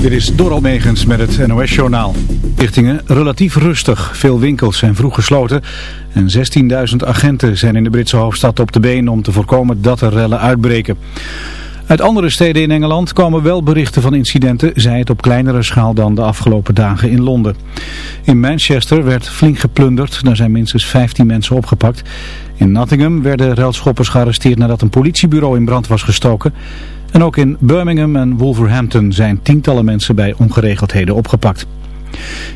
Dit is Doral Megens met het NOS-journaal. Richtingen relatief rustig. Veel winkels zijn vroeg gesloten. En 16.000 agenten zijn in de Britse hoofdstad op de been om te voorkomen dat er rellen uitbreken. Uit andere steden in Engeland komen wel berichten van incidenten, zij het op kleinere schaal dan de afgelopen dagen in Londen. In Manchester werd flink geplunderd, daar zijn minstens 15 mensen opgepakt. In Nottingham werden relschoppers gearresteerd nadat een politiebureau in brand was gestoken. En ook in Birmingham en Wolverhampton zijn tientallen mensen bij ongeregeldheden opgepakt.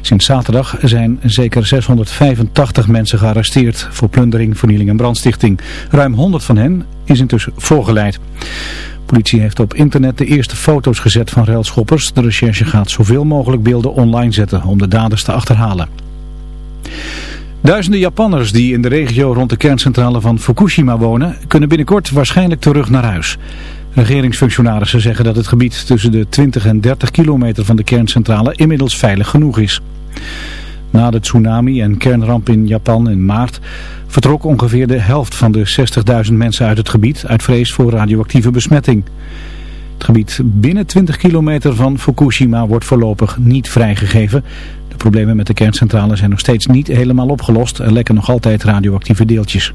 Sinds zaterdag zijn zeker 685 mensen gearresteerd voor plundering, vernieling en brandstichting. Ruim 100 van hen is intussen voorgeleid. De politie heeft op internet de eerste foto's gezet van railschoppers. De recherche gaat zoveel mogelijk beelden online zetten om de daders te achterhalen. Duizenden Japanners die in de regio rond de kerncentrale van Fukushima wonen, kunnen binnenkort waarschijnlijk terug naar huis. Regeringsfunctionarissen zeggen dat het gebied tussen de 20 en 30 kilometer van de kerncentrale inmiddels veilig genoeg is. Na de tsunami en kernramp in Japan in maart vertrok ongeveer de helft van de 60.000 mensen uit het gebied uit vrees voor radioactieve besmetting. Het gebied binnen 20 kilometer van Fukushima wordt voorlopig niet vrijgegeven. De problemen met de kerncentrale zijn nog steeds niet helemaal opgelost. Er lekken nog altijd radioactieve deeltjes.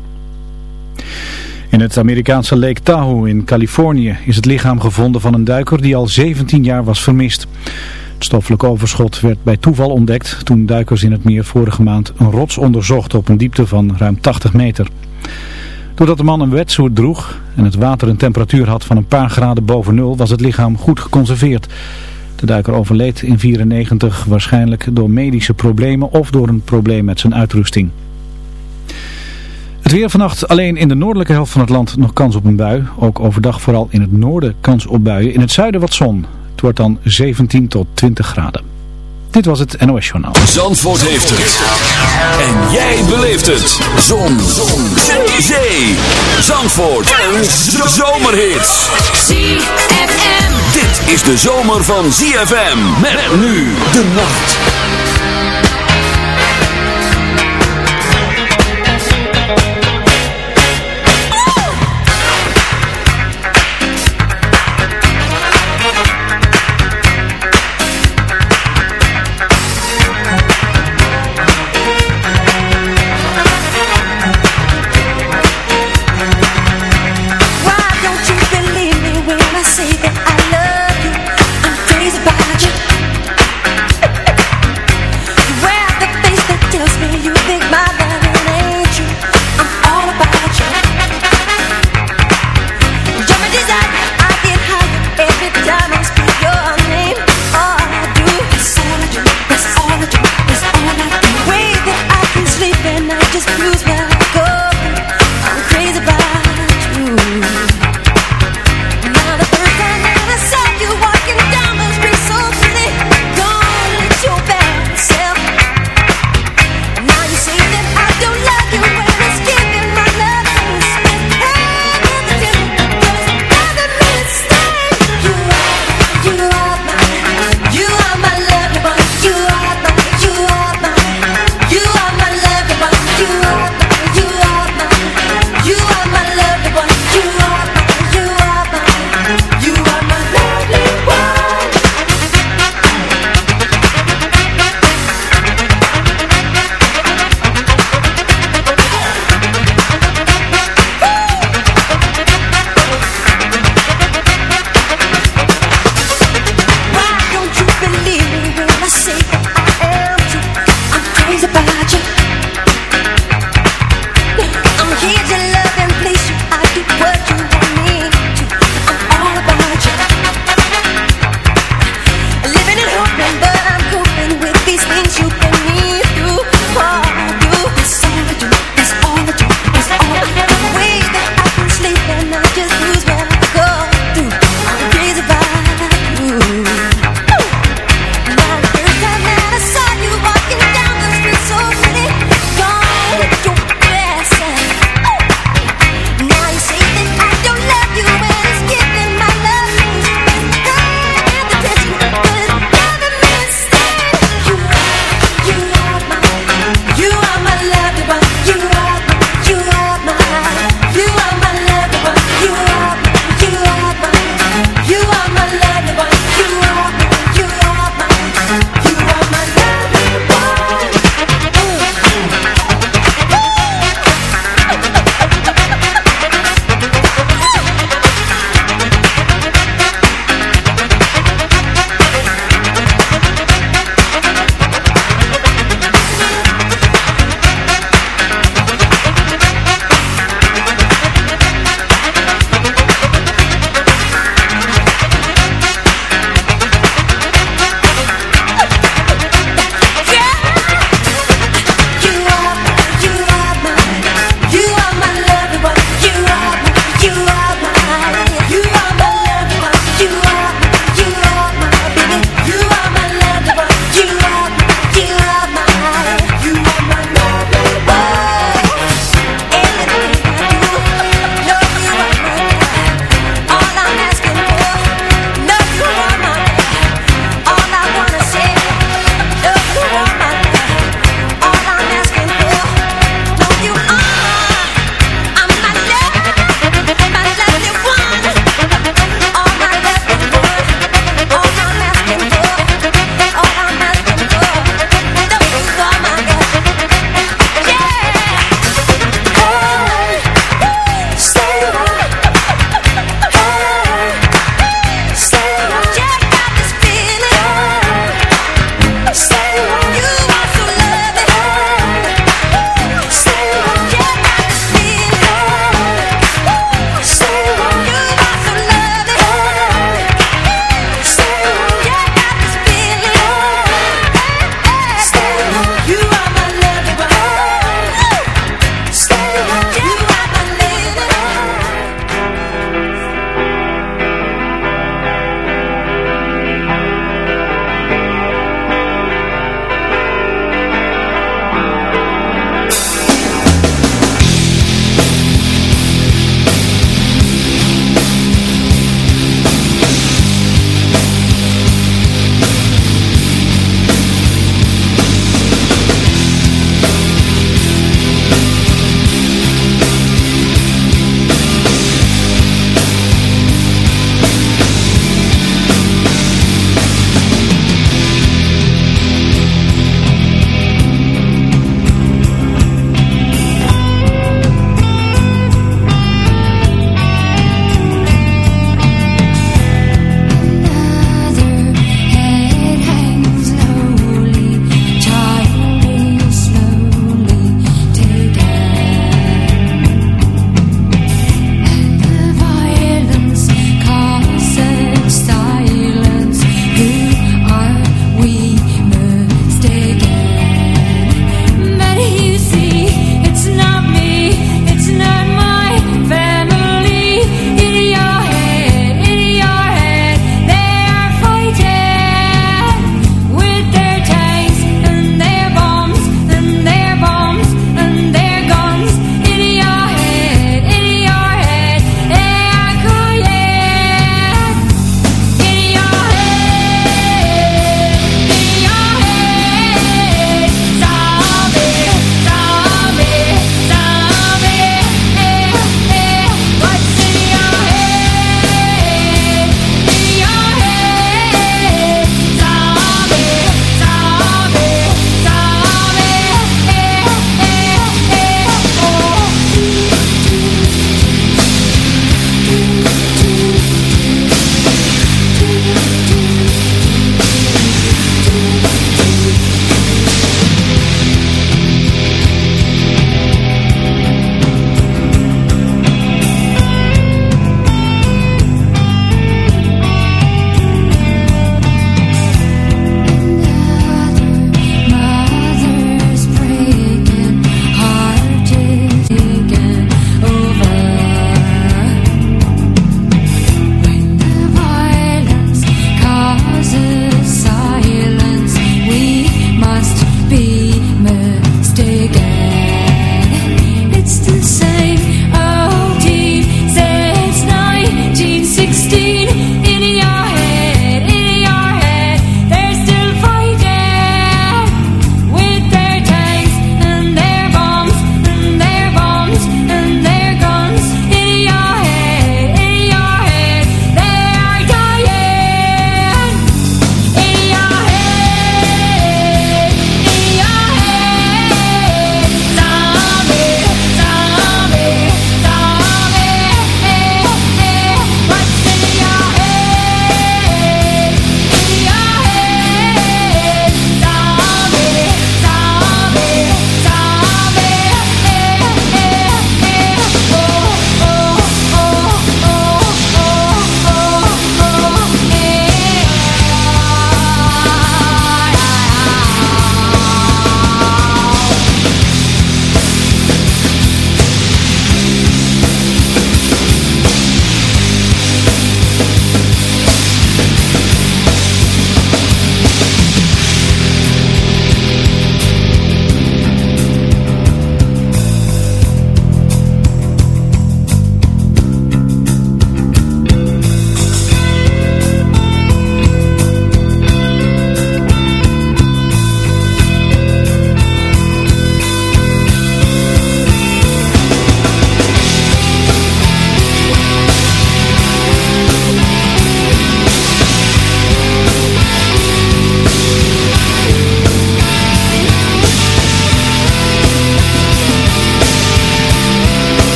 In het Amerikaanse Lake Tahoe in Californië is het lichaam gevonden van een duiker die al 17 jaar was vermist. Het stoffelijk overschot werd bij toeval ontdekt toen duikers in het meer vorige maand een rots onderzochten op een diepte van ruim 80 meter. Doordat de man een wetsuit droeg en het water een temperatuur had van een paar graden boven nul was het lichaam goed geconserveerd. De duiker overleed in 1994 waarschijnlijk door medische problemen of door een probleem met zijn uitrusting. Het weer vannacht alleen in de noordelijke helft van het land nog kans op een bui. Ook overdag vooral in het noorden kans op buien. In het zuiden wat zon. Het wordt dan 17 tot 20 graden. Dit was het NOS Journaal. Zandvoort heeft het. En jij beleeft het. Zon. zon. Zee. Zee. Zandvoort. Een zomerhit. ZFM. Dit is de zomer van ZFM. Met nu de nacht.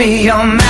be your man.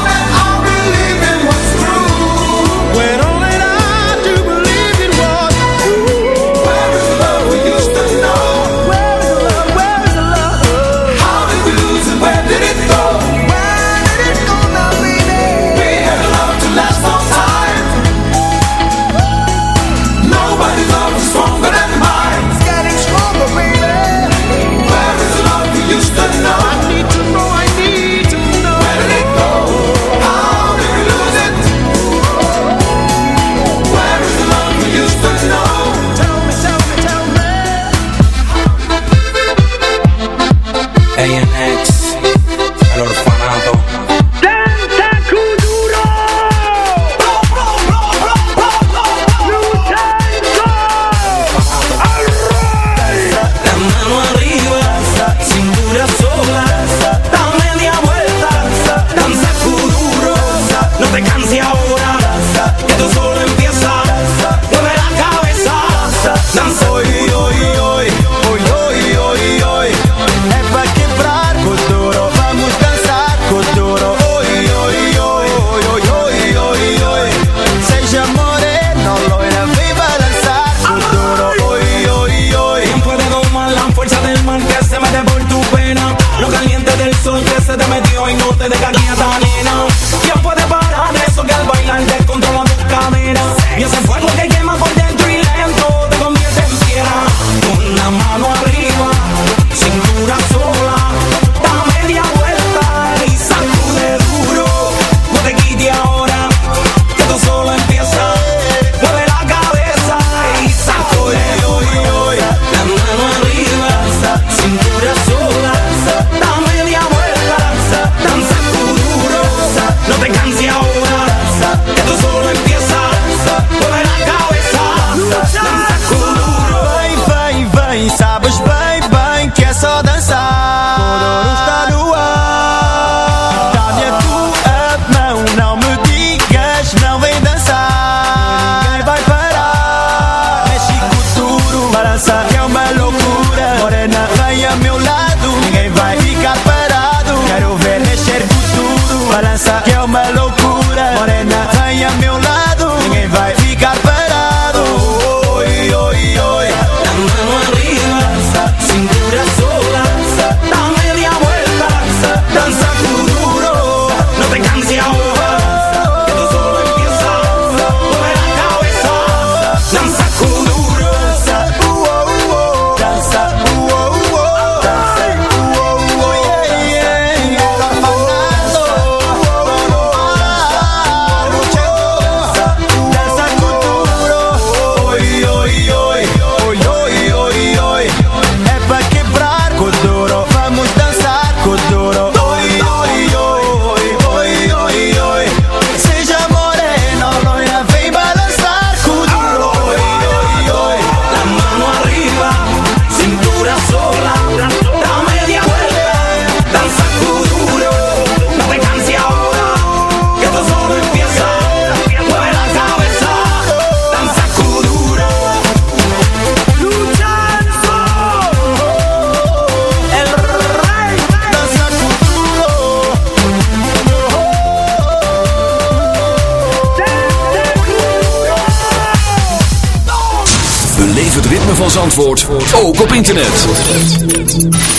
Zandvoort ook op internet.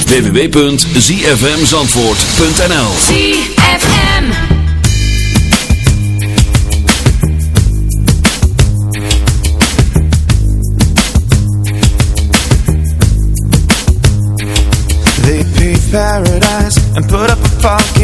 www.zfmzandvoort.nl ZFM They paid paradise and put up a pocket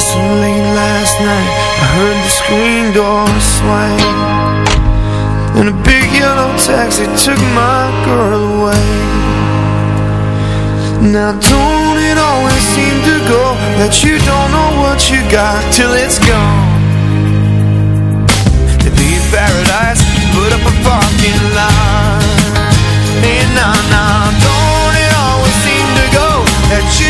so late last night I heard the screen door swing. And a big yellow taxi took my girl away. Now don't it always seem to go That you don't know what you got till it's gone? To be in paradise, put up a parking lot. And now, now, don't it always seem to go That you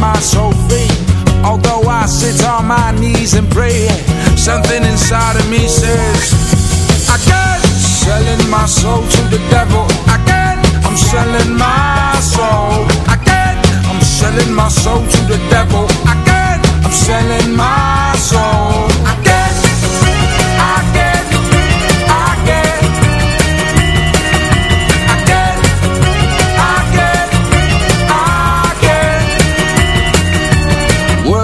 My soul free. Although I sit on my knees and pray, something inside of me says, I can't selling my soul to the devil. I can't, I'm selling my soul. I can't, I'm selling my soul to the devil. I can't, I'm selling my soul.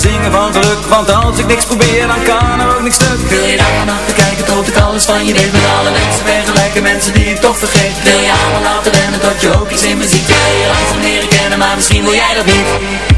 zingen van geluk. Want als ik niks probeer dan kan er ook niks stuk. Wil je daar achter kijken tot ik alles van je deed Met alle mensen vergelijken, mensen die ik toch vergeet Wil je allemaal laten rennen tot je ook iets in muziek. ziet Wil je van leren kennen, maar misschien wil jij dat niet.